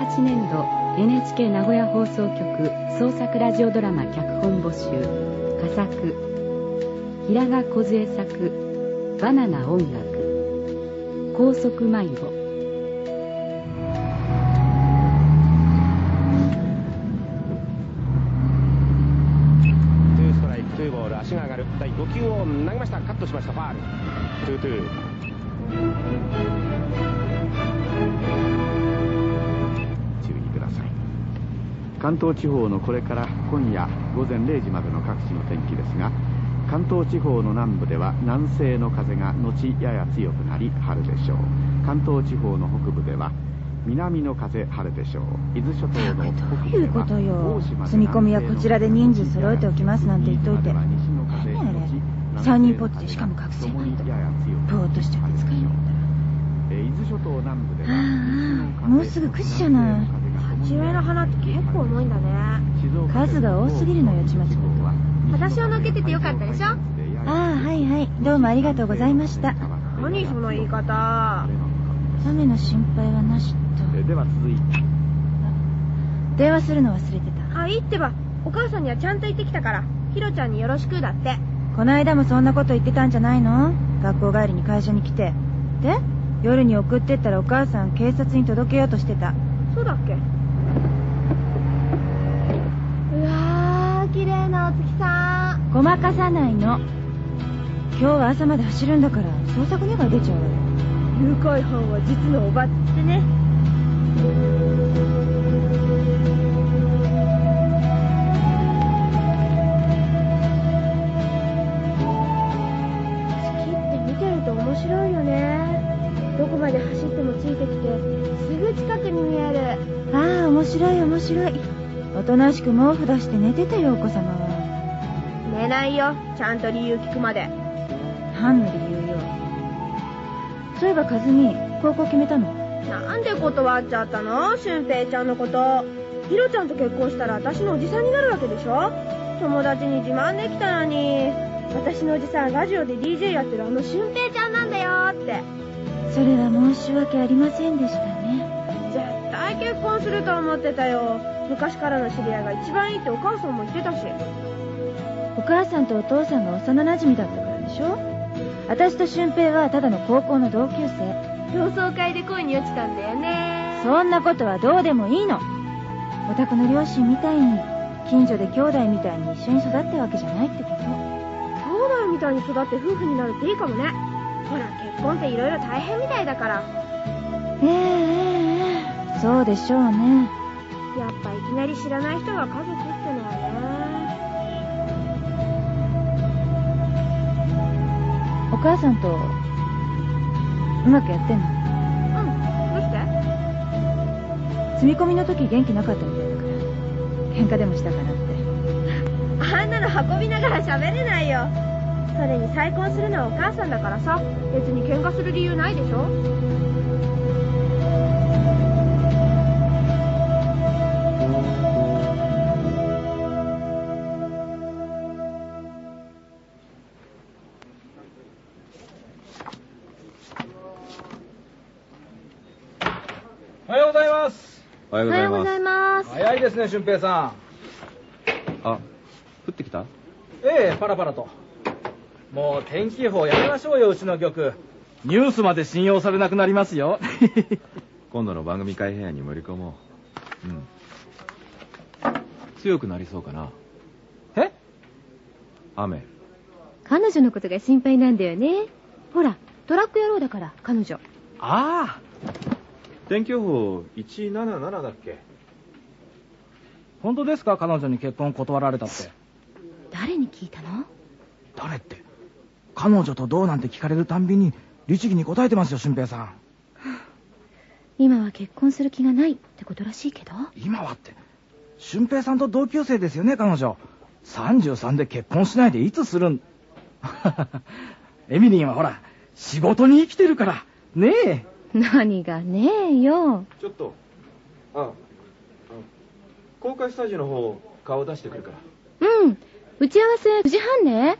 2018年度 NHK 名古屋放送局創作ラジオドラマ脚本募集佳作。平賀梢作「バナナ音楽」高速迷子2ストライク2ボール足が上がる。第5球を投げました。カットしました。ファール。トゥートゥー。関東地方のこれから今夜午前0時までの各地の天気ですが関東地方の南部では南西の風が後やや強くなり晴れでしょう。関東地方の北部では南の風晴れでしょう。伊豆諸島の北部いうことよ。積み込みはこちらで人数揃えておきますなんて言っといて。何あれ3人ポッチでしかも覚醒なんてぼーっとしちゃって疲れるんだ伊豆諸島南部ではああもうすぐ9時じゃない鉢植えの花って結構重いんだね。数が多すぎるのよちまちまと私を乗っけててよかったでしょ？ああはいはい。どうもありがとうございました。何その言い方？雨の心配はなしと。では続いて。電話するの忘れてた。あいいってば。お母さんにはちゃんと言ってきたから。ひろちゃんによろしくだって。この間もそんなこと言ってたんじゃないの？学校帰りに会社に来て。で？夜に送ってったらお母さん警察に届けようとしてた。そうだっけうわー綺麗なお月さんごまかさないの。今日は朝まで走るんだから捜索願い出ちゃう。誘拐犯は実のおばってね。月って見てると面白いよね。どこまで走ってもついてきてすぐ近くに見える。ああ面白い面白い。おとなしく毛布出して寝てたよお子様は。寝ないよ。ちゃんと理由聞くまで。何の理由よ。そういえば和美高校決めたの？なんで断っちゃったの？俊平ちゃんのこと。ひろちゃんと結婚したら私のおじさんになるわけでしょ？友達に自慢できたのに。私のおじさんラジオで DJ やってる。あの俊平ちゃんなんだよ。って。それは申し訳ありませんでしたね。絶対結婚すると思ってたよ。昔からの知り合いが一番いいってお母さんも言ってたしお母さんとお父さんが幼馴染だったからでしょ？私と俊平はただの高校の同級生。同窓会で恋に落ちたんだよね。そんなことはどうでもいいの。お宅の両親みたいに近所で兄弟みたいに一緒に育ったわけじゃないってこと。兄弟みたいに育って夫婦になるっていいかもね。ほら結婚っていろいろ大変みたいだから。ええええそうでしょうね。やっぱいきなり知らない人が家族って母さんとうまくやってんの？ねうんどうして？積み込みの時元気なかったみたいだから。喧嘩でもしたかなって。あんなの運びながら喋れないよ。それに再婚するのはお母さんだからさ。別に喧嘩する理由ないでしょ？ですね、俊平さあ降ってきた？ん。ええ、パラパラと。もう天気予報やめましょうよ、うちの局。ニュースまで信用されなくなりますよ。今度の番組会部屋に盛り込もう。うん。強くなりそうかな？え？雨。彼女のことが心配なんだよね。ほら、トラック野郎だから、彼女。ああ。天気予報177だっけ？本当ですか？彼女に結婚断られたって。誰に聞いたの？誰って彼女とどうなんて聞かれるたんびに律儀に答えてますよ、俊平さん。今は結婚する気がないってことらしいけど。今はって。俊平さんと同級生ですよね、彼女。33で結婚しないでいつするん？エミリンはほら、仕事に生きてるから。ねえ。何がねえよ。ちょっと。あ、あの公開スタジオの方、顔出してくるから。うん。打ち合わせ9時半ね。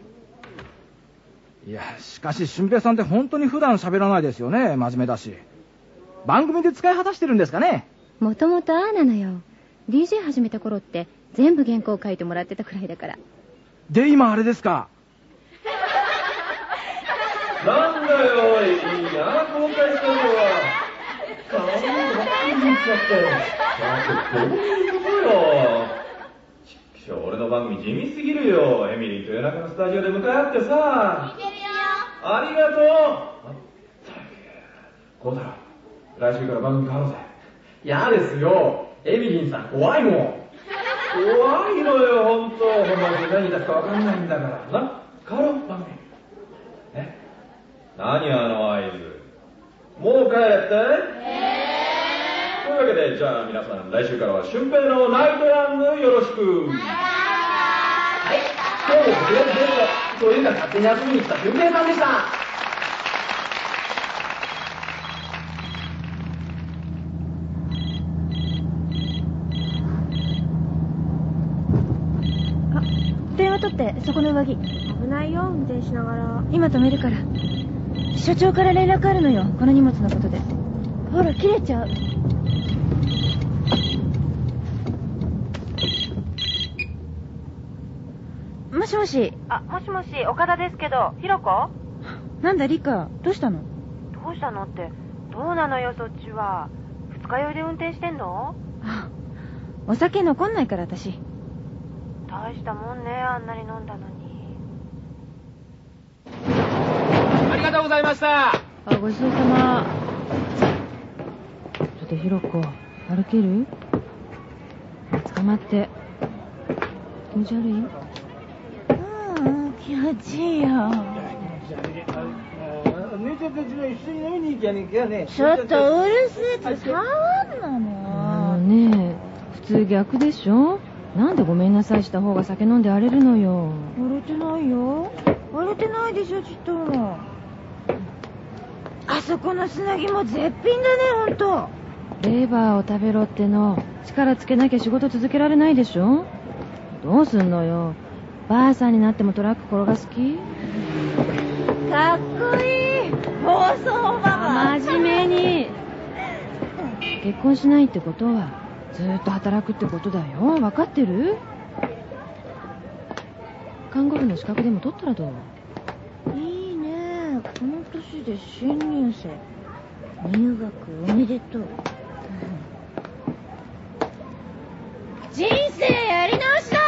いや、しかし俊平さんって本当に普段喋らないですよね、真面目だし。番組で使い果たしてるんですかねもともとああなのよ DJ 始めた頃って全部原稿書いてもらってたくらいだからで今あれですか なんだよおいいいな公開したのは顔にばっかり見ちゃってど よちっきょ俺の番組地味すぎるよ。エミリーと夜中のスタジオで向かい合ってさ。見てるよ。ありがとう。あったくこうだろ来週から番組変わろうぜ。嫌ですよ。エミリンさん怖いもん。怖いのよ本当。本番中何言い出すか分かんないんだから。な変わろう番組。え？何あの合図。もう帰れって？というわけでじゃあ皆さん来週からは俊平のナイトヤングよろしく。はい。今日もそういうか勝手に遊びに来た俊平さんでした。あ電話取ってそこの上着。危ないよ運転しながら。今止めるから。所長から連絡あるのよこの荷物のことで。ほら切れちゃうもしもし。あ、もしもし、岡田ですけど、ひろこなんだリカ。どうしたの？どうしたのって、どうなのよ、そっちは。二日酔いで運転してんの？あお酒残んないから私。大したもんね、あんなに飲んだのに。ありがとうございました。あごちそうさま。ちょっとひろこ歩ける？捕まって。気持ち悪い？うん気持ちいいよ。姉ちゃんたちも一緒に飲みに行きゃねえかねちょっとうるせえって触んなもんねえ普通逆でしょ？なんでごめんなさいした方が酒飲んで荒れるのよ。荒れてないよ。荒れてないでしょちっとも。あそこの砂肝も絶品だねほんと。レバーを食べろっての。力つけなきゃ仕事続けられないでしょ？どうすんのよばあさんになってもトラック転がす気？かっこいい。放送マ真面目に。結婚しないってことはずーっと働くってことだよ。分かってる？看護婦の資格でも取ったらどう？いいね。この年で新入生。入学おめでとう、人生やり直しだ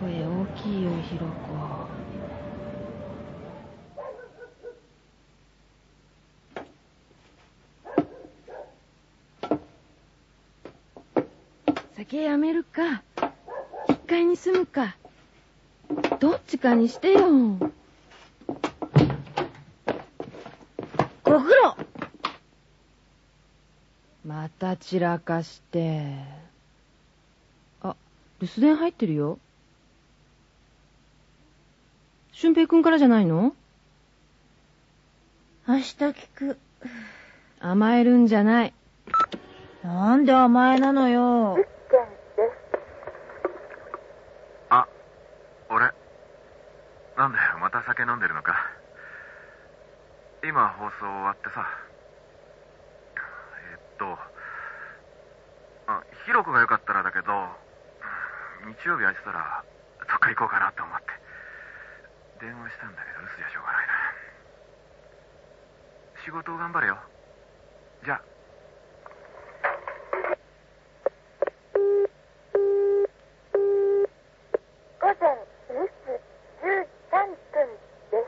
声大きいよひろこ酒やめるか。引っ換えに住むか。どっちかにしてよ。ご苦労。また散らかして。あ留守電入ってるよ。俊平君からじゃないの？明日聞く甘えるんじゃないなんで甘えなのよあ、俺。なんだよ、また酒飲んでるのか。今放送終わってさ。えっと、あ、ヒロコがよかったらだけど、日曜日空いてたら、どっか行こうかなと思って。電話したんだけど、留守じゃしょうがないな。仕事を頑張れよ。じゃあ。午前2時13分で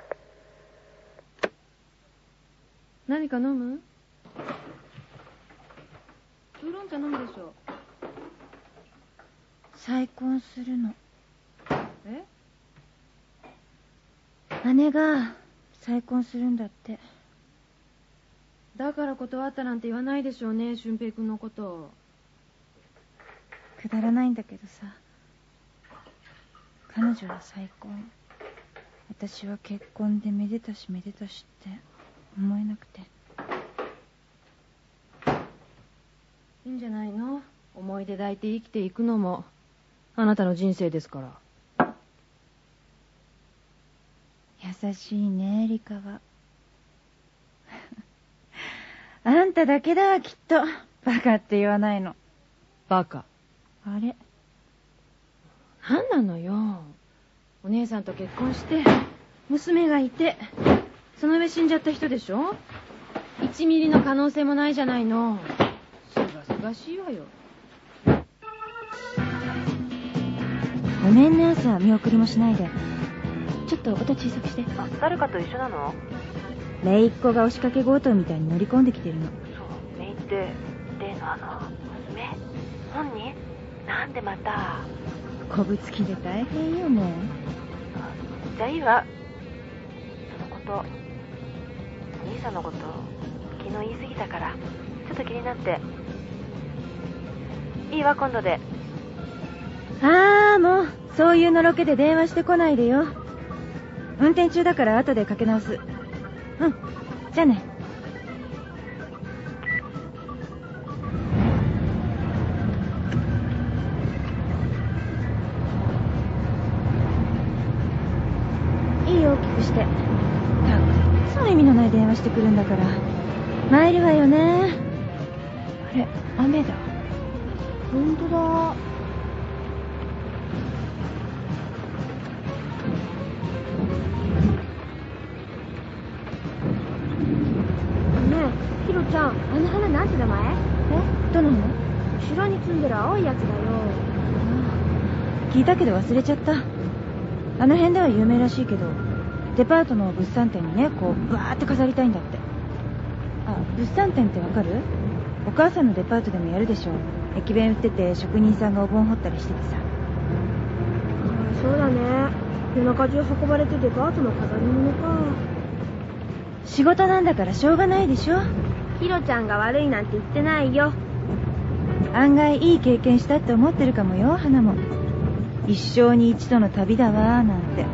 す。何か飲む？ウーロン茶飲むでしょ再婚するのえ姉が再婚するんだって。だから断ったなんて言わないでしょうね俊平君のこと。くだらないんだけどさ。彼女は再婚。私は結婚でめでたしめでたしって。思えなくて。いいんじゃないの？思い出抱いて生きていくのも。あなたの人生ですから優しいねリカは ただけだわ、きっと。バカって言わないの。バカ。あれ？なんなのよ。お姉さんと結婚して、娘がいて、その上死んじゃった人でしょ ?1 ミリの可能性もないじゃないの。すがすがしいわよ。ごめんね、朝、見送りもしないで。ちょっと音小さくして。誰かと一緒なの？姪っ子が押しかけ強盗みたいに乗り込んできてるの。そう、メイって、例のあの、娘？本人？なんでまた？こぶつきで大変よね。じゃあいいわ。そのこと、お兄さんのこと、昨日言い過ぎたから、ちょっと気になって。いいわ、今度で。ああ、もう、そういうのろけで電話してこないでよ。運転中だから後でかけ直す。うん。じゃあね。いいよ、大きくして。たく、いつも意味のない電話してくるんだから。参るわよね。あれ、雨だ。ほんとだ。後ろに積んでる青いやつだよ。聞いたけど忘れちゃった。あの辺では有名らしいけど、デパートの物産展にね、こう、バーって飾りたいんだって。あ、物産展ってわかる？お母さんのデパートでもやるでしょ。駅弁売ってて職人さんがお盆掘ったりしててさ。そうだね。夜中中運ばれてデパートの飾り物か。仕事なんだからしょうがないでしょ。ひろちゃんが悪いなんて言ってないよ。案外いい経験したって思ってるかもよ、花も。一生に一度の旅だわ、なんて。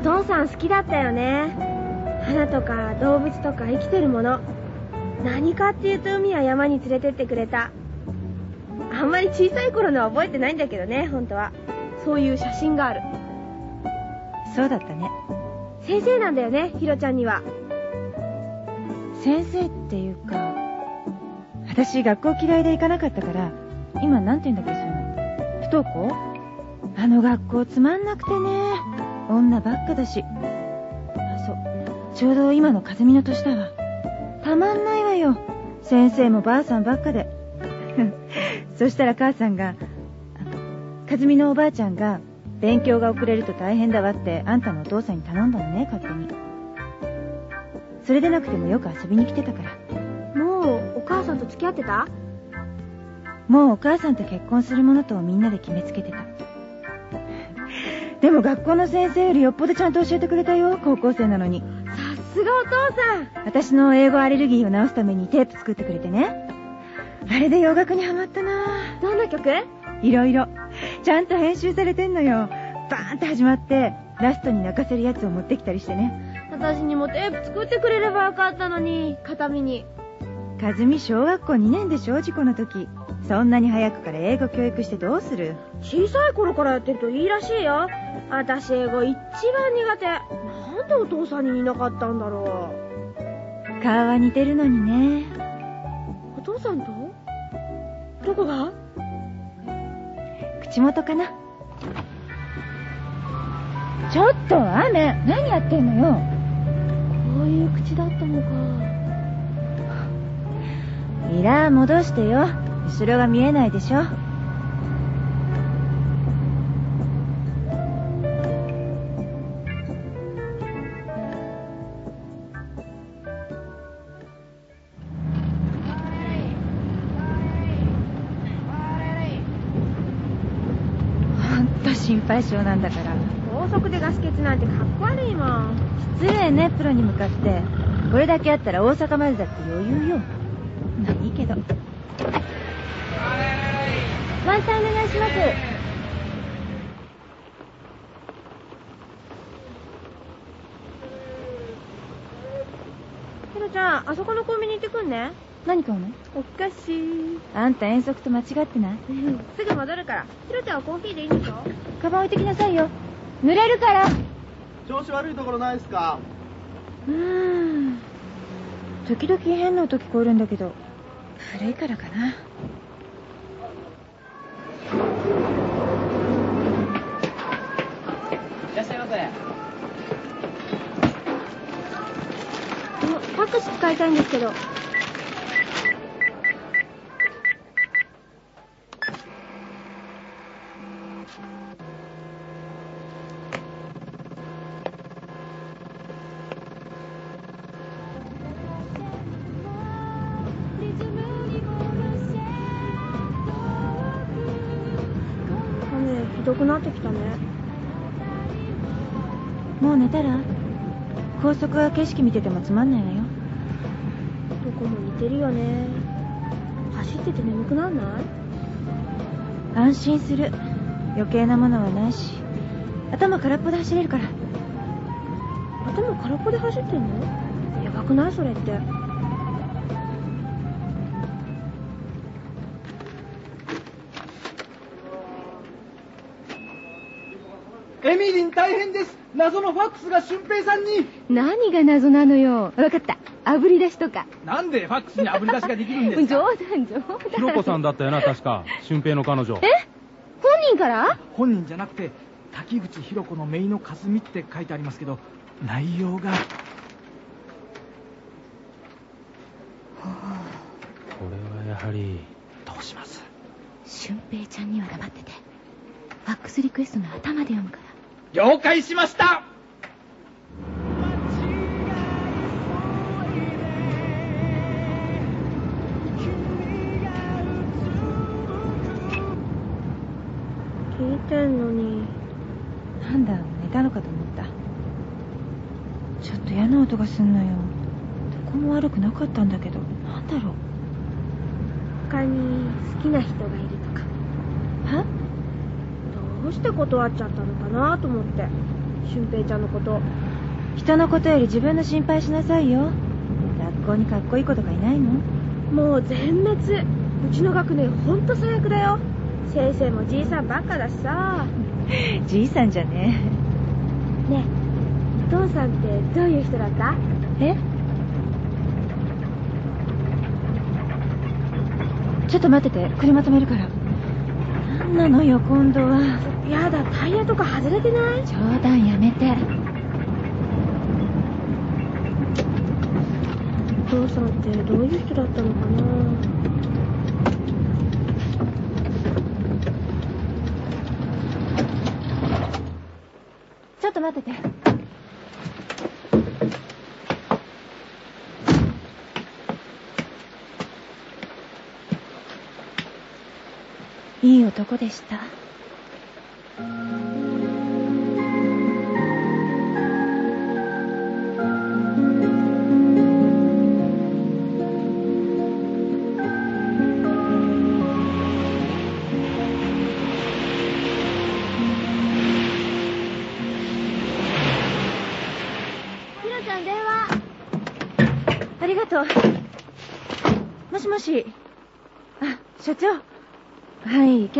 お父さん好きだったよね。花とか動物とか生きてるもの。何かっていうと海や山に連れてってくれた。あんまり小さい頃のは覚えてないんだけどね、本当は。そういう写真がある。そうだったね。先生なんだよね、ひろちゃんには。先生っていうか、私学校嫌いで行かなかったから、今なんて言うんだっけ、その。不登校？あの学校つまんなくてね。女ばっかだし。あ、そう。ちょうど今の和美の年だわ。たまんないわよ。先生もばあさんばっかで。そしたら母さんが、あの、和美のおばあちゃんが、勉強が遅れると大変だわって、あんたのお父さんに頼んだのね、勝手に。それでなくてもよく遊びに来てたから。もう、お母さんと付き合ってた？もうお母さんと結婚するものとみんなで決めつけてた。でも学校の先生よりよっぽどちゃんと教えてくれたよ、高校生なのに。さすがお父さん私の英語アレルギーを治すためにテープ作ってくれてね。あれで洋楽にハマったなどんな曲？いろいろ。ちゃんと編集されてんのよ。バーンって始まって、ラストに泣かせるやつを持ってきたりしてね。私にもテープ作ってくれればよかったのに、形見に。和美小学校2年でしょ、事故の時。そんなに早くから英語教育してどうする？小さい頃からやってるといいらしいよ。私英語一番苦手。なんでお父さんに似なかったんだろ顔は似てるのにね。う。お父さんと？どこが？口元かな？ちょっと、雨何やってんのよ？こういう口だったのか。ミラー戻してよ。後ろが見えないでしょ。と心配性なんだから。高速でガス欠なんてかっこ悪いもん。失礼ね、プロに向かって。これだけあったら大阪までだって余裕よ。まあいいけど。満タンお願いします。ひろちゃん、あそこのコンビニ行ってくんね。何買うの？お菓子。あんた遠足と間違ってない？すぐ戻るから。ひろちゃんはコーヒーでいいんでしょ？カバン置いてきなさいよ。濡れるから。調子悪いところないですか？うーん。時々変な音聞こえるんだけど。古いからかな。いらっしゃいませ。あのファックス使いたいんですけどたら高速は景色見ててもつまんないわよ。どこも似てるよね。走ってて眠くなんない？安心する。余計なものはないし。頭空っぽで走れるから。頭空っぽで走ってんの？やばくない？それって。エミリン大変です謎のファックスが俊平さんに。何が謎なのよ。分かった。炙り出しとか。なんでファックスに炙り出しができるんですか？冗談冗談。ひろこさんだったよな確か。俊平の彼女。え？本人から？本人じゃなくて滝口博子の姪の霞って書いてありますけど内容が。これはやはり。どうします？俊平ちゃんには黙ってて。ファックスリクエストの頭で読むから了解しました。聞いてんのに。なんだ寝たのかと思った。ちょっと嫌な音がすんのよ。どこも悪くなかったんだけど。なんだろう。他に好きな人がいるとか。はどうして断っちゃったのかなと思って。俊平ちゃんのこと。人のことより自分の心配しなさいよ。学校にかっこいい子とかいないの？もう全滅。うちの学年ほんと最悪だよ。先生もじいさんばっかだしさ。じいさんじゃねねえお父さんってどういう人だった？え？ちょっと待ってて。車止めるからなのよ今度は。やだタイヤとか外れてない？冗談やめて。お父さんってどういう人だったのかなちょっと待ってていい男でした。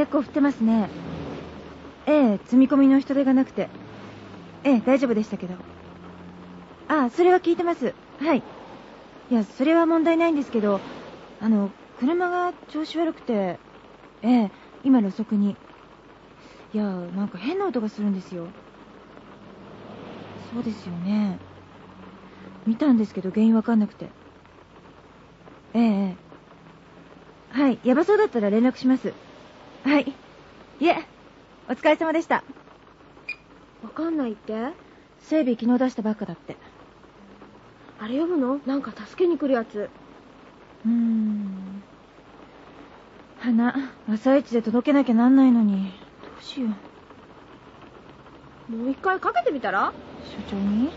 結構降ってますね。ええ積み込みの人手がなくて。ええ大丈夫でしたけど。ああそれは聞いてます。はい。いやそれは問題ないんですけどあの車が調子悪くてええ今路側に。いやなんか変な音がするんですよ。そうですよね。見たんですけど原因わかんなくて。ええええ。はいヤバそうだったら連絡します。はい。いえお疲れ様でした。わかんないって？整備昨日出したばっかだって。あれ呼ぶの？なんか助けに来るやつ。うーん。花朝一で届けなきゃなんないのに。どうしよう。もう一回かけてみたら？所長に？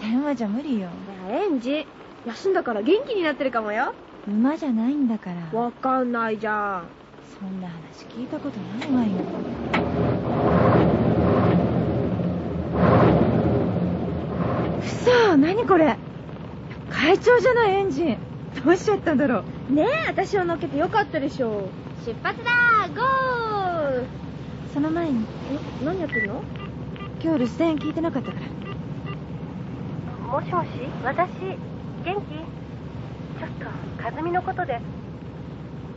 電話じゃ無理よ。いやエンジ。休んだから元気になってるかもよ。馬じゃないんだから。わかんないじゃんそんな話聞いたことないわよ。嘘何これ？会長じゃないエンジン。どうしちゃったんだろう？ねえ私を乗っけてよかったでしょ出発だゴー！その前に。え何やってるの？今日留守電聞いてなかったから。もしもし？私？元気？ちょっと和美のことで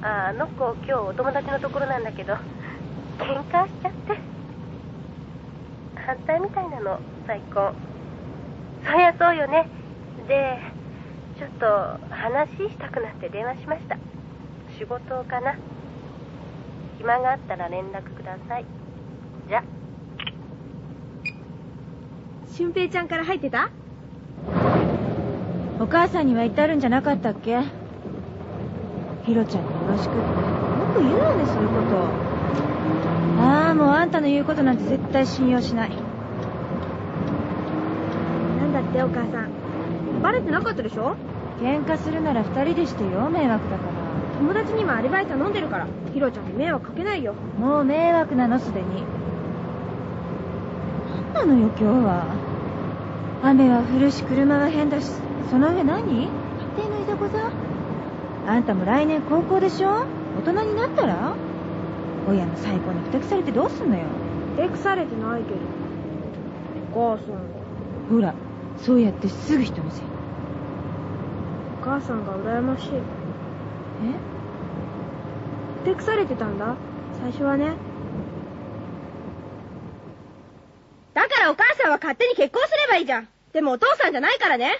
あの子今日お友達のところなんだけど喧嘩しちゃって。反対みたいなの。再婚そりゃそうよね。でちょっと話したくなって電話しました。仕事かな。暇があったら連絡ください。じゃ。俊平ちゃんから入ってた？お母さんには言ってあるんじゃなかったっけ？ひろちゃんによろしくって。よく言うよねそういうこと。ああもうあんたの言うことなんて絶対信用しない。なんだってお母さん。バレてなかったでしょ？喧嘩するなら二人でしてよ迷惑だから。友達にもアリバイ頼んでるから。ヒロちゃんに迷惑かけないよ。もう迷惑なのすでに。何なのよ今日は。雨は降るし車は変だし。その上何？家庭のいざこざあんたも来年高校でしょ？大人になったら？親の再婚にふてくされてどうすんのよ？ふてくされてないけど。お母さんが。ほらそうやってすぐ人のせいお母さんが羨ましい。え？ふてくされてたんだ？最初はね。だからお母さんは勝手に結婚すればいいじゃん。でもお父さんじゃないからね。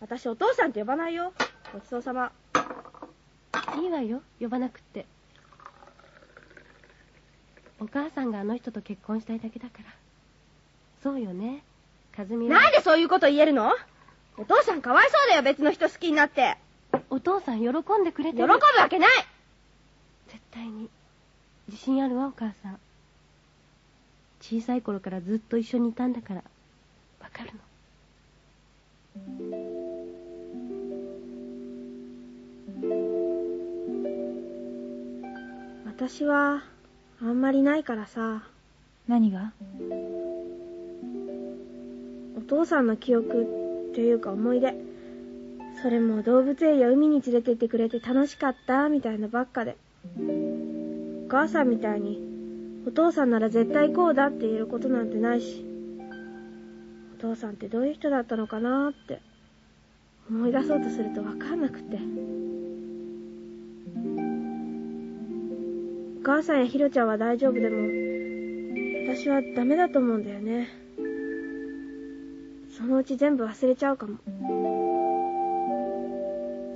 私お父さんって呼ばないよ。ごちそうさまいいわよ呼ばなくって。お母さんがあの人と結婚したいだけだから。そうよね和美は。なんでそういうこと言えるの？お父さんかわいそうだよ別の人好きになって。お父さん喜んでくれてる。喜ぶわけない。絶対に。自信あるわお母さん。小さい頃からずっと一緒にいたんだから。わかるの私はあんまりないからさ。何が？お父さんの記憶っていうか思い出。それも動物園や海に連れてってくれて楽しかったみたいなばっかで。お母さんみたいにお父さんなら絶対こうだって言えることなんてないしお父さんってどういう人だったのかなって思い出そうとすると分かんなくて母さんやひろちゃんは大丈夫でも私はダメだと思うんだよね。そのうち全部忘れちゃうかも。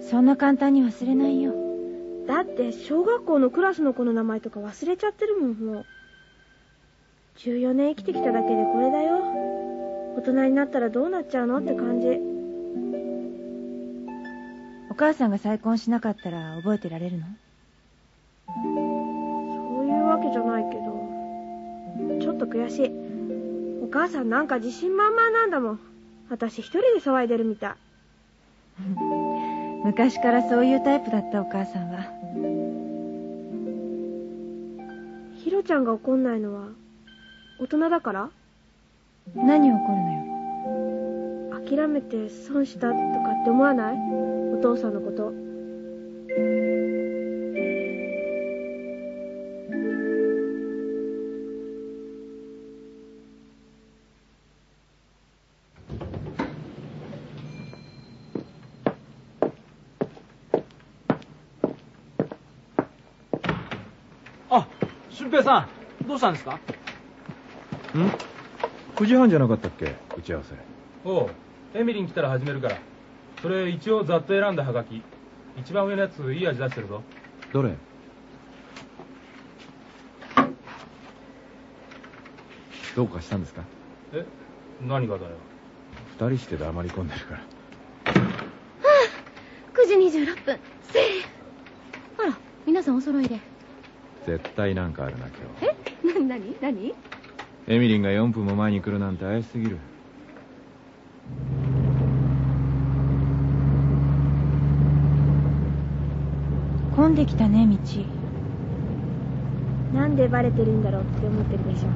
そんな簡単に忘れないよ。だって小学校のクラスの子の名前とか忘れちゃってるもんもう。14年生きてきただけでこれだよ。大人になったらどうなっちゃうのって感じ。お母さんが再婚しなかったら覚えてられるの？けじゃないけど。ちょっと悔しい。お母さんなんか自信満々なんだもん。私一人で騒いでるみたい。昔からそういうタイプだったお母さんは。ひろちゃんが怒んないのは大人だから？何怒るのよ。諦めて損したとかって思わない？お父さんのこと俊平さんどうしたんですか？ん ?9 時半じゃなかったっけ？打ち合わせ。おうエミリン来たら始めるから。それ一応ざっと選んだハガキ。一番上のやついい味出してるぞ。どれ？どうかしたんですか？え？何がだよ。二人して黙り込んでるから。9時26分。セー。フあら皆さんお揃いで絶対なんかあるな、今日。え？な 何？何？エミリンが4分も前に来るなんて怪しすぎる。混んできたね道。なんでバレてるんだろうって思ってるでしょ。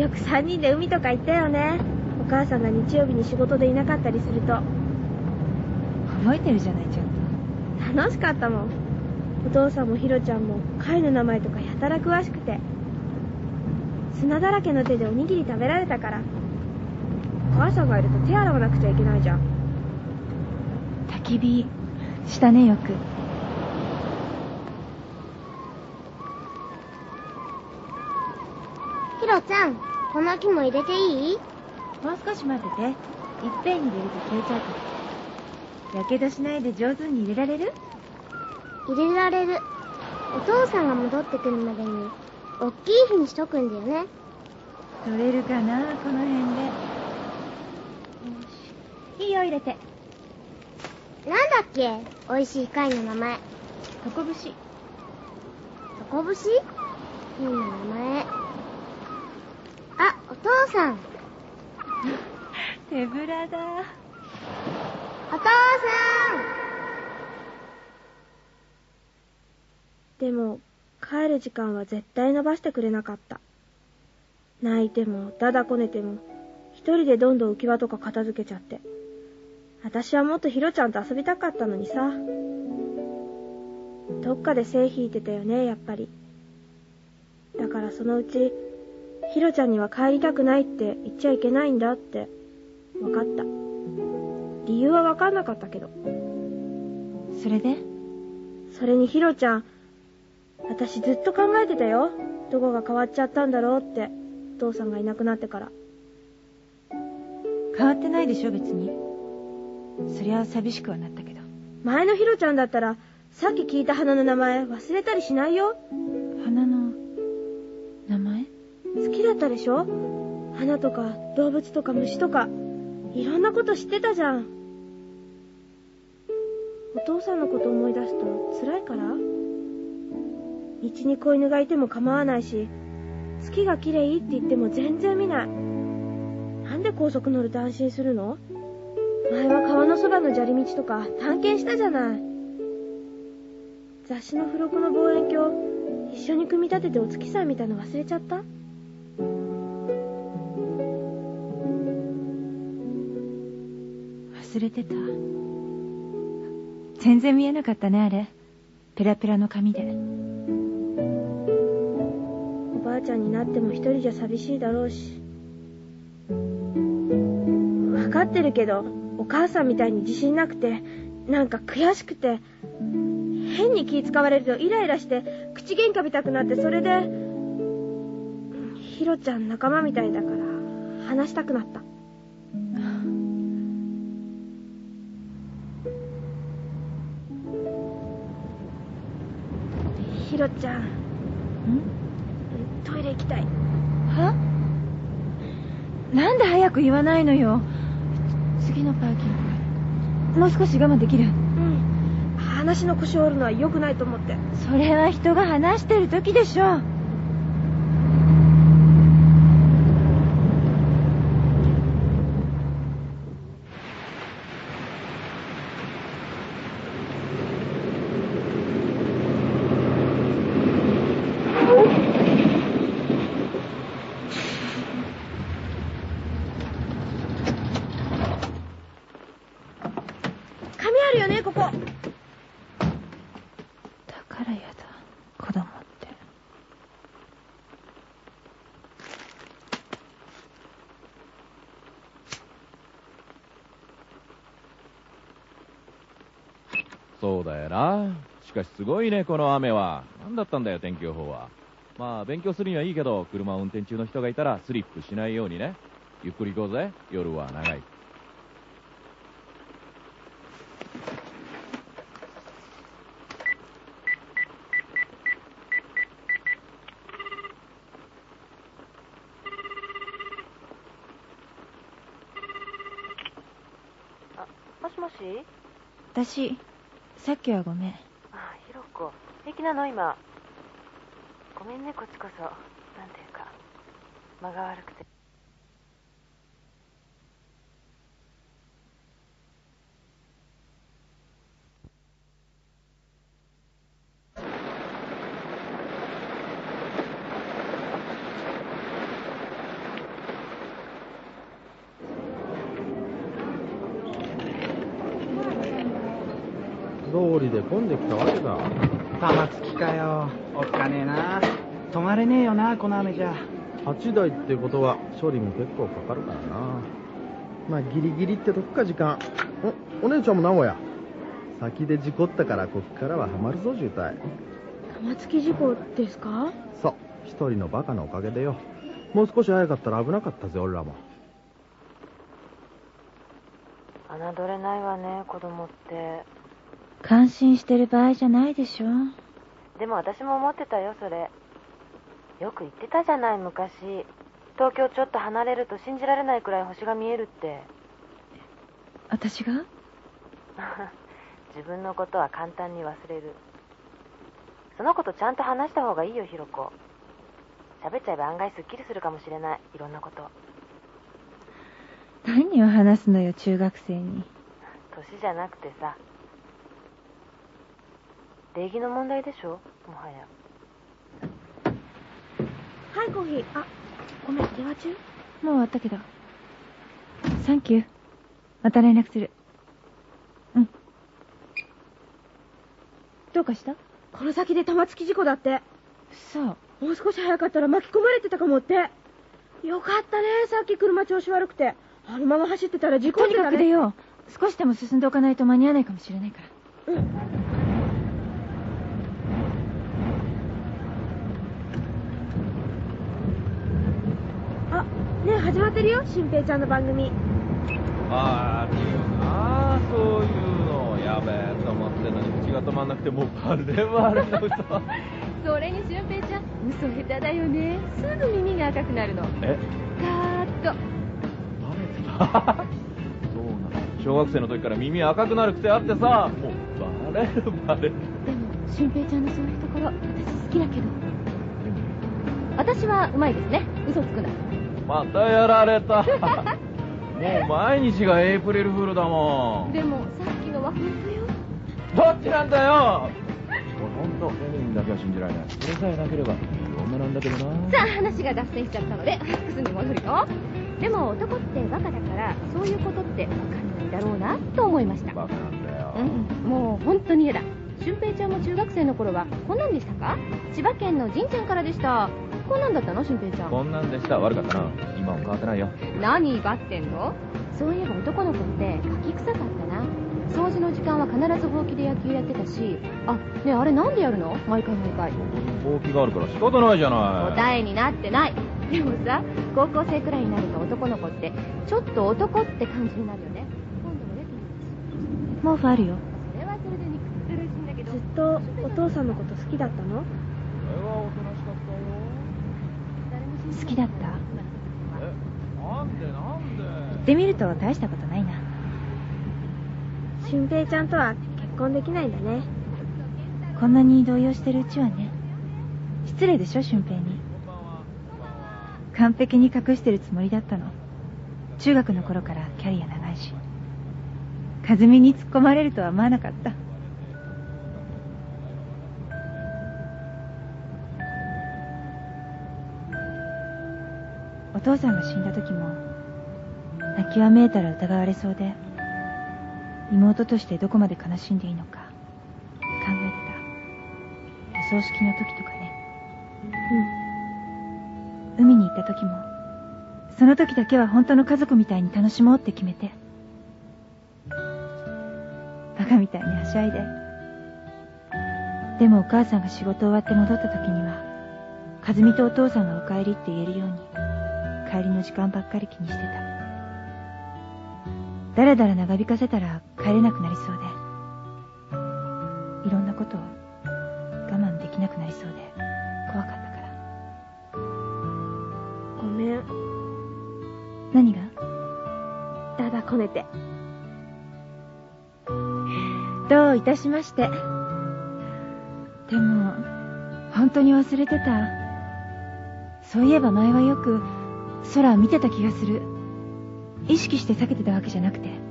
よく3人で海とか行ったよね。お母さんが日曜日に仕事でいなかったりすると覚えてるじゃないちゃんと。楽しかったもん。お父さんもひろちゃんも貝の名前とかやたら詳しくて。砂だらけの手でおにぎり食べられたから。お母さんがいると手洗わなくちゃいけないじゃん。焚き火したねよく。ひろちゃん、この木も入れていい？もう少し待ってて。いっぺんに入れると消えちゃうからやけどしないで上手に入れられる？入れられる。お父さんが戻ってくるまでに、おっきい火にしとくんだよね。取れるかなこの辺でよしいいよ入れてなんだっけ美味しい貝の名前。トコブシトコブシ？変な名前。あ、お父さん。手ぶらだお父さん。でも帰る時間は絶対伸ばしてくれなかった。泣いてもだだこねても一人でどんどん浮き輪とか片付けちゃって。私はもっとヒロちゃんと遊びたかったのにさ。どっかで線引いてたよねやっぱり。だからそのうちヒロちゃんには帰りたくないって言っちゃいけないんだって分かった。理由は分かんなかったけど。それで？それにヒロちゃん私ずっと考えてたよ。どこが変わっちゃったんだろうって。お父さんがいなくなってから。変わってないでしょ別に。そりゃ寂しくはなったけど。前のヒロちゃんだったらさっき聞いた花の名前忘れたりしないよ。花の名前？好きだったでしょ？花とか動物とか虫とかいろんなこと知ってたじゃん。お父さんのこと思い出すと辛いから？道に子犬がいても構わないし月が綺麗って言っても全然見ない。なんで高速乗ると安心するの？前は川のそばの砂利道とか探検したじゃない。雑誌の付録の望遠鏡一緒に組み立ててお月さん見たの忘れちゃった？れてた。全然見えなかったねあれ。ペラペラの紙で。おばあちゃんになっても一人じゃ寂しいだろうし。分かってるけどお母さんみたいに自信なくてなんか悔しくて変に気使われるとイライラして口喧嘩みたくなってそれでヒロちゃん仲間みたいだから話したくなった。ヒロちゃん？トイレ行きたい。は？なんで早く言わないのよ。次のパーキング。もう少し我慢できる？うん。話の腰を折るのは良くないと思って。それは人が話してる時でしょ紙あるよねここだからやだ子供ってそうだよな。しかしすごいね、この雨は。何だったんだよ、天気予報は。まあ、勉強するにはいいけど、車を運転中の人がいたらスリップしないようにね。ゆっくり行こうぜ。夜は長い。もしもし？私さっきはごめんなの？今。ごめんね、こっちこそ。なんていうか、間が悪くて。通りで混んできたわけだ。玉突きかよ。おっかねえな。止まれねえよなこの雨じゃ。8台ってことは処理も結構かかるからな。まあギリギリってとこか時間。おお姉ちゃんも名古屋。先で事故ったからこっからはハマるぞ渋滞。玉突き事故ですか？そう。一人のバカのおかげでよ。もう少し早かったら危なかったぜ俺らも。侮れないわね子供って。感心してる場合じゃないでしょ。でも私も思ってたよそれよく言ってたじゃない昔。東京ちょっと離れると信じられないくらい星が見えるって。私が？自分のことは簡単に忘れる。その子とちゃんと話した方がいいよひろ子喋っちゃえば案外すっきりするかもしれないいろんなこと。何を話すのよ中学生に。年じゃなくてさ。礼儀の問題でしょもはや。はいコーヒー。あごめん電話中？もう終わったけど。サンキューまた連絡する。うん。どうかした？この先で玉突き事故だって。そうもう少し早かったら巻き込まれてたかもって。よかったねさっき車調子悪くて。あのまま走ってたら事故とにってたね。かくでよ。少しでも進んでおかないと間に合わないかもしれないから。あねえ始まってるよ新平ちゃんの番組。あるよなそういうの。やべえと思ってんのに口が止まんなくてもうバレバレの嘘 それに俊平ちゃん嘘下手だよね。すぐ耳が赤くなるの。え？カーッと。そうなの小学生の時から耳赤くなる癖あってさもうバレるバレる。でも俊平ちゃんのそういうところ私好きだけど。私はうまいですね。嘘つくなまたやられた。もう毎日がエイプリルフールだもん。でもさっきのは本当よ。どっちなんだよ。俺本当エミリンだけは信じられない。それさえなければ女なんだけどな。さあ話が脱線しちゃったのでファックスに戻るよ。でも男ってバカだからそういうことって分かんないだろうなと思いました。バカなんだよ。うん。もう本当に嫌だ。俊平ちゃんも中学生の頃はこんなんでしたか？千葉県のじんちゃんからでしたこんなんだったの俊平ちゃん。こんなんでした。悪かったな。今も変わってないよ。何威張ってんの？そういえば男の子ってガキ臭かったな。掃除の時間は必ずほうきで野球やってたし。あねえあれなんでやるの？毎回毎回。ほうきがあるから。仕方ないじゃない。答えになってない。でもさ高校生くらいになると男の子ってちょっと男って感じになるよね。今度もレッスン毛布あるよ。それはそれで憎ってるらしいんだけど。ずっとお父さんのこと好きだったの？俺はおとなしかったよ好きだった？えなんでなんで？言ってみると大したことないな。俊平ちゃんとは結婚できないんだね。こんなに動揺してるうちはね。失礼でしょ俊平に。完璧に隠してるつもりだったの。中学の頃からキャリア長いし。和美に突っ込まれるとは思わなかった父さんが死んだ時も泣きわめいたら疑われそうで妹としてどこまで悲しんでいいのか考えてた。お葬式の時とかね。うん。海に行った時もその時だけは本当の家族みたいに楽しもうって決めてバカみたいにはしゃいででもお母さんが仕事終わって戻った時には和美とお父さんがお帰りって言えるように帰りの時間ばっかり気にしてた。だらだら長引かせたら帰れなくなりそうで。いろんなことを我慢できなくなりそうで。怖かったから。ごめん。何が？だだこねて。どういたしまして。でも本当に忘れてた。そういえば前はよく空見てた気がする。意識して避けてたわけじゃなくて。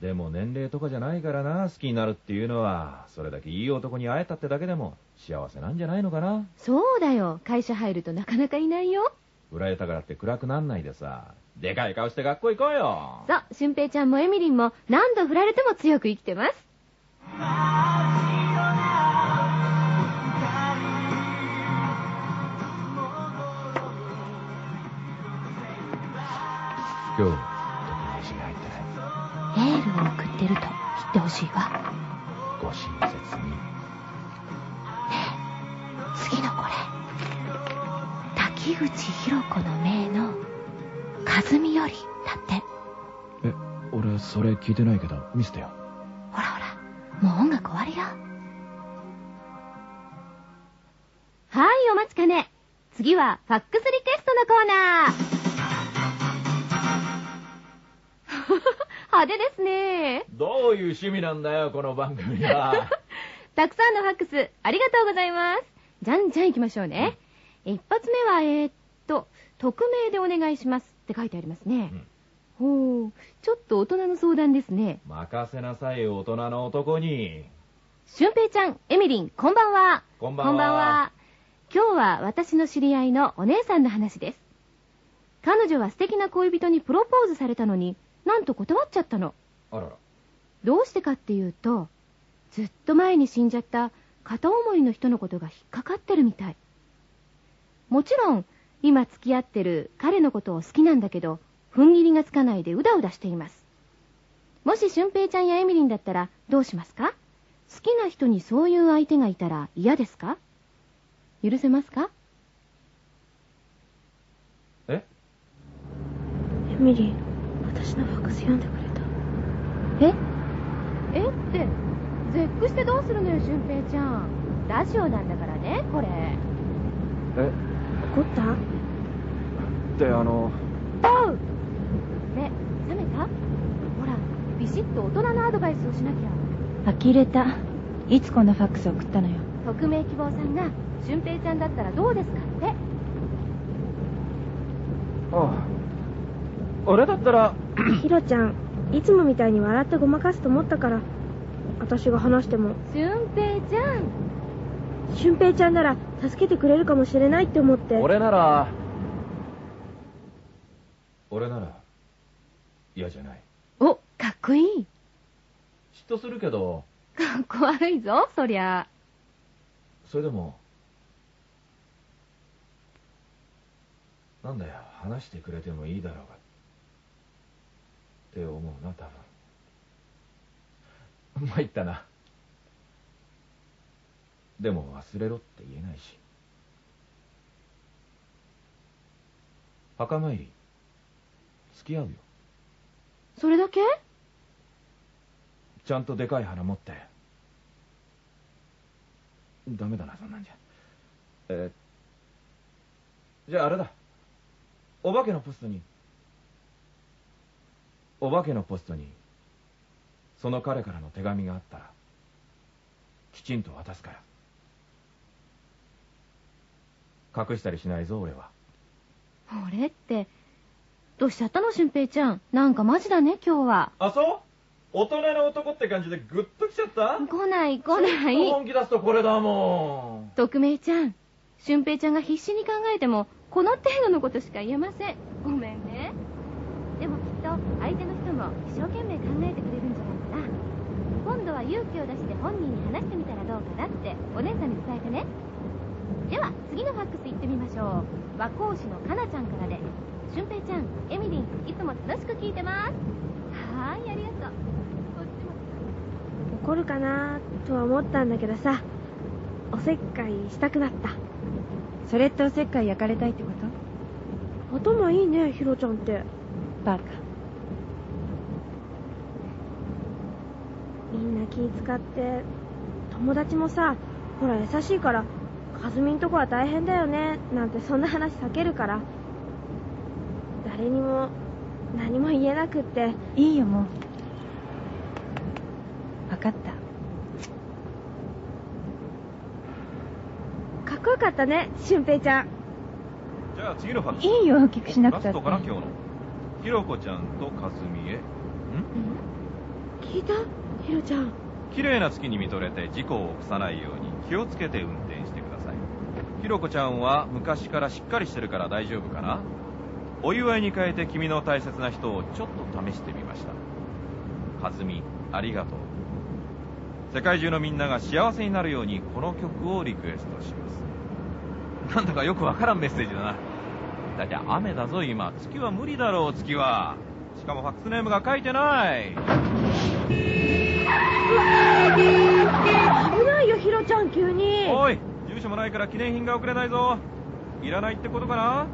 でも年齢とかじゃないからな、好きになるっていうのは、それだけいい男に会えたってだけでも幸せなんじゃないのかな。そうだよ。会社入るとなかなかいないよ。振られたからって暗くなんないでさ、でかい顔して学校行こうよ。そう、俊平ちゃんもエミリンも何度振られても強く生きてます。しいわ。ご親切に。次のこれ。滝口博子の命の、和美より、だって。え、俺、それ聞いてないけど、見せてよ。ほらほら、もう音楽終わりよ。はい、お待ちかね。次は、ファックスリクエストのコーナー。派手ですね。どういう趣味なんだよ、この番組は。たくさんのファックス、ありがとうございます。じゃんじゃん行きましょうね。一発目は、えー、っと、匿名でお願いしますって書いてありますね。ほう、ちょっと大人の相談ですね。任せなさいよ、大人の男に。俊平ちゃん、エミリン、こんばんは。こんばんは今日は私の知り合いのお姉さんの話です。彼女は素敵な恋人にプロポーズされたのに、なんと断っちゃったの。あらら。どうしてかっていうと、ずっと前に死んじゃった片思いの人のことが引っかかってるみたい。もちろん、今付き合ってる彼のことを好きなんだけど、踏ん切りがつかないでうだうだしています。もし俊平ちゃんやエミリンだったらどうしますか？好きな人にそういう相手がいたら嫌ですか？許せますか？え？エミリン、私のファックス読んでくれた。え？え？って、絶句してどうするのよ、俊平ちゃん。ラジオなんだからね、これ。え？怒った？ってあのおう目、覚めた？ほら、ビシッと大人のアドバイスをしなきゃ。呆れたいつこんなファックス送ったのよ匿名希望さんが、俊平ちゃんだったらどうですかって。ああ俺だったら ヒロちゃん、いつもみたいに笑ってごまかすと思ったから、私が話しても、俊平ちゃん。俊平ちゃんなら助けてくれるかもしれないって思って。俺なら、俺なら、嫌じゃない。お、かっこいい。嫉妬するけど、かっこ悪いぞ、そりゃ。それでも、なんだよ、話してくれてもいいだろうが。って思うな、多分。参ったな。でも忘れろって言えないし。墓参り、付き合うよ。それだけ？ちゃんとでかい花持って。ダメだな、そんなんじゃ。えーじゃああれだ。お化けのポストに、お化けのポストに、その彼からの手紙があったら、きちんと渡すから。隠したりしないぞ、俺は。俺って、どうしちゃったの、俊平ちゃん。なんかマジだね、今日は。あ、そう？大人の男って感じでグッときちゃった？来ない、来ない。本気出すとこれだもん。匿名ちゃん、俊平ちゃんが必死に考えても、この程度のことしか言えません。ごめんね。でもきっと、相手の人も一生懸命考えてくれるんじゃないかな。今度は勇気を出して本人に話してみたらどうかなって、お姉さんに伝えてね。では、次のファックス行ってみましょう。和光市のかなちゃんからで。俊平ちゃん、エミリン、いつも楽しく聞いてます。はーい、ありがとう。こっちも怒るかなとは思ったんだけどさ、おせっかいしたくなった。それっておせっかい焼かれたいってこと？頭いいね、ヒロちゃんって。バカみんな気使って、友達もさ、ほら優しいから、かずみんとこは大変だよね、なんてそんな話避けるから、誰にも何も言えなくって。いいよもう分かったかっこよかったね、俊平ちゃん。じゃあ次のファックス。いいよ大きくしなくたってラストかな、今日の。ひろこちゃんとかずみへ。ん？聞いた？ヒロちゃん。綺麗な月に見とれて事故を起こさないように気をつけて運転してください。ひろこちゃんは昔からしっかりしてるから大丈夫かな？お祝いに変えて君の大切な人をちょっと試してみました。和美ありがとう。世界中のみんなが幸せになるようにこの曲をリクエストします。なんだかよくわからんメッセージだな。だって雨だぞ今。月は無理だろう月は。しかもファックスネームが書いてない。危ないよヒロちゃん急におい住所もないから記念品が送れないぞいらないってことかな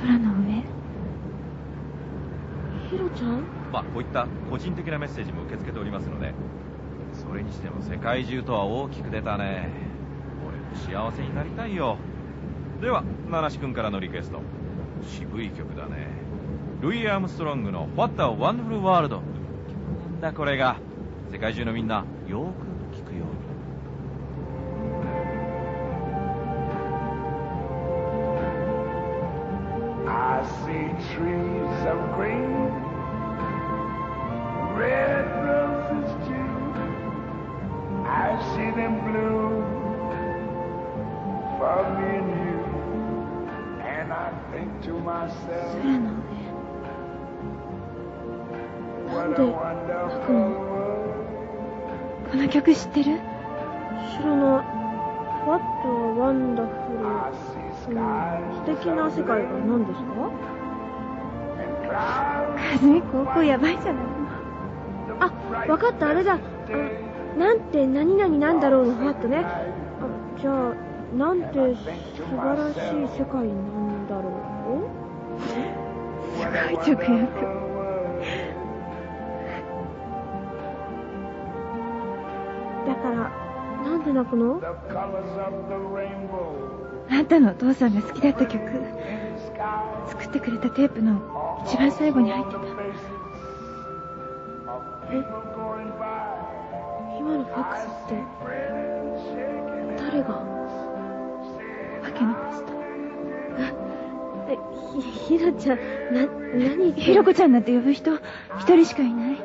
空の上ヒロちゃんまあこういった個人的なメッセージも受け付けておりますのでそれにしても世界中とは大きく出たね俺も幸せになりたいよでは七志君からのリクエスト渋い曲だねルイ・アームストロングの「What a Wonderful World」んだこれが世界中のみんなよく聞くように I see trees of green, red roses too. I see them bloom for me and you. And I think to myself, なん what での world. この曲知ってる？知らない「What a Wonderful」うん素敵な世界が何ですか？和美高校やばいじゃない。あわかったあれだ。あなんて何々なんだろうの「What」ね。あじゃあなんて素晴らしい世界なんだろう。すごい直訳だから。なんで泣くの？あんたのお父さんが好きだった曲。作ってくれたテープの一番最後に入ってた。え？今のファックスって誰が？わけのポストえ？ひひろちゃんな何？ひろこちゃんなんて呼ぶ人一人しかいない。あ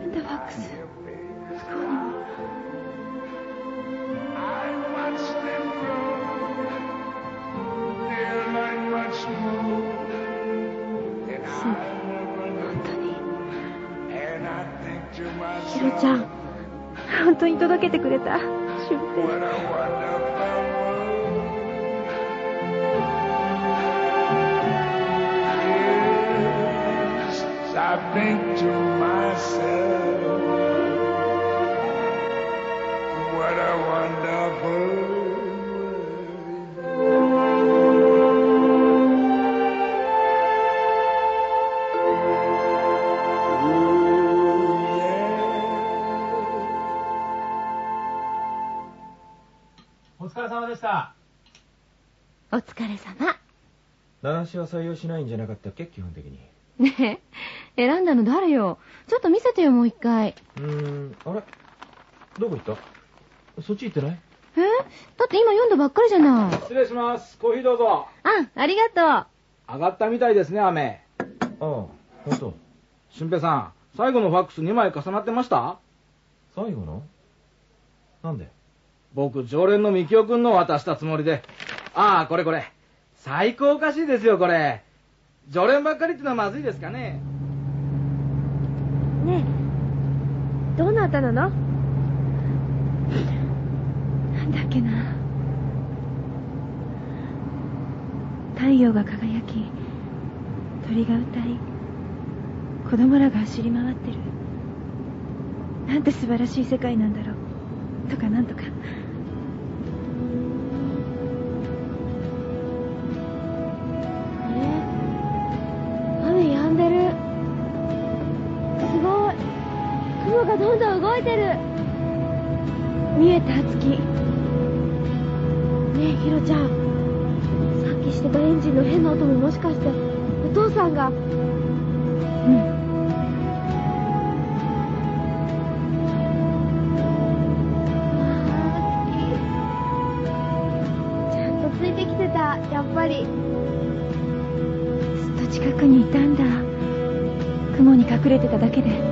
るんだファックス？です本当に。ひロちゃん本当に届けてくれた。俊平 I したお疲れ様。七しは採用しないんじゃなかったっけ？基本的に。ねえ、選んだの誰よ？ちょっと見せてよ、もう一回。うーん。あれ？どこ行った？そっち行ってない？え？だって今読んだばっかりじゃない。失礼します。コーヒーどうぞ。あ、ありがと上がったみたいですね雨。ああ本当。俊平さん最後のファックス2枚重なってました？最後の？なんで？僕常連のみきおくんの渡したつもりで。ああこれこれ。最高おかしいですよこれ。常連ばっかりってのはまずいですかね。ねえ。どなたなの？なんだっけな。太陽が輝き鳥が歌い子供らが走り回ってる。なんて素晴らしい世界なんだろう。とかなんとか。ど動いてる。見えた月。ねえひろちゃん。さっきしてたエンジンの変な音ももしかしてお父さんが。うん。ちゃんとついてきてたやっぱり。ずっと近くにいたんだ。雲に隠れてただけで。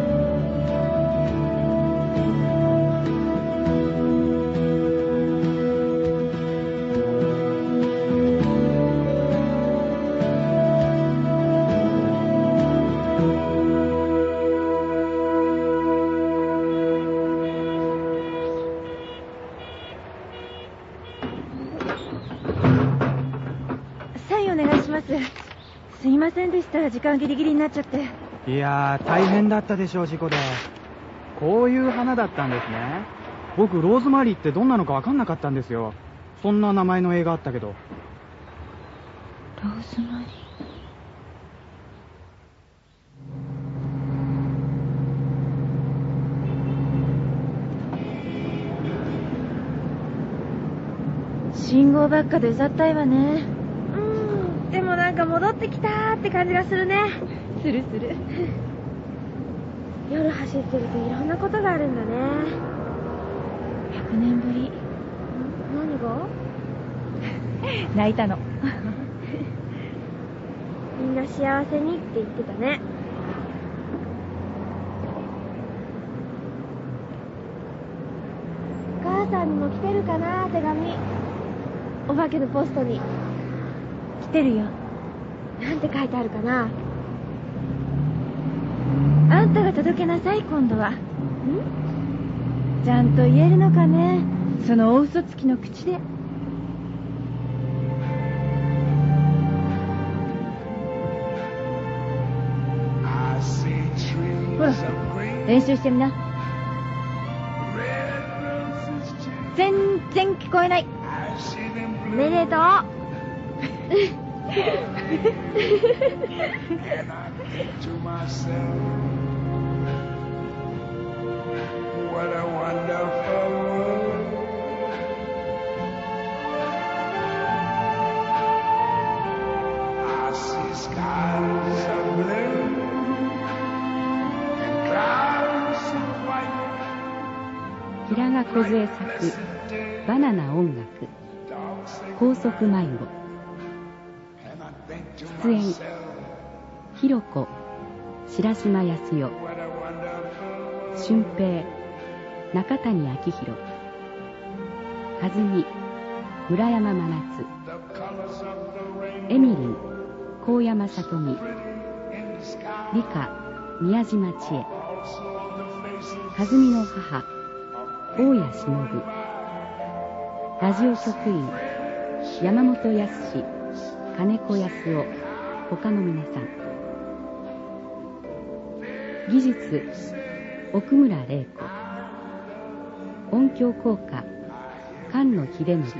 時間ギリギリになっちゃっていやー、大変だったでしょう、事故で。こういう花だったんですね。僕、ローズマリーってどんなのか分かんなかったんですよ。そんな名前の映画あったけど。ローズマリー？信号ばっかでうざったいわねうんでもなんか戻ってきたーって感じがするね。するする。夜走ってるといろんなことがあるんだね。100年ぶり。何が？泣いたの。みんな幸せにって言ってたね。お母さんにも来てるかな手紙お化けのポストに来てるよ。なんて書いてあるかな。あんたが届けなさい今度は。ん？ちゃんと言えるのかね。その大嘘つきの口で。ほら練習してみな。全然聞こえない。おめでとう平賀梢作「バナナ音楽」「高速迷子」出演ひろ子白島康代俊平中谷昭弘和美村山真夏エミリン高山さとみ理科宮島千恵和美の母大谷忍。ラジオ局員山本康金子康夫他の皆さん。技術奥村玲子。音響効果菅野秀則。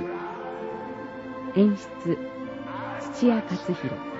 演出土屋克弘。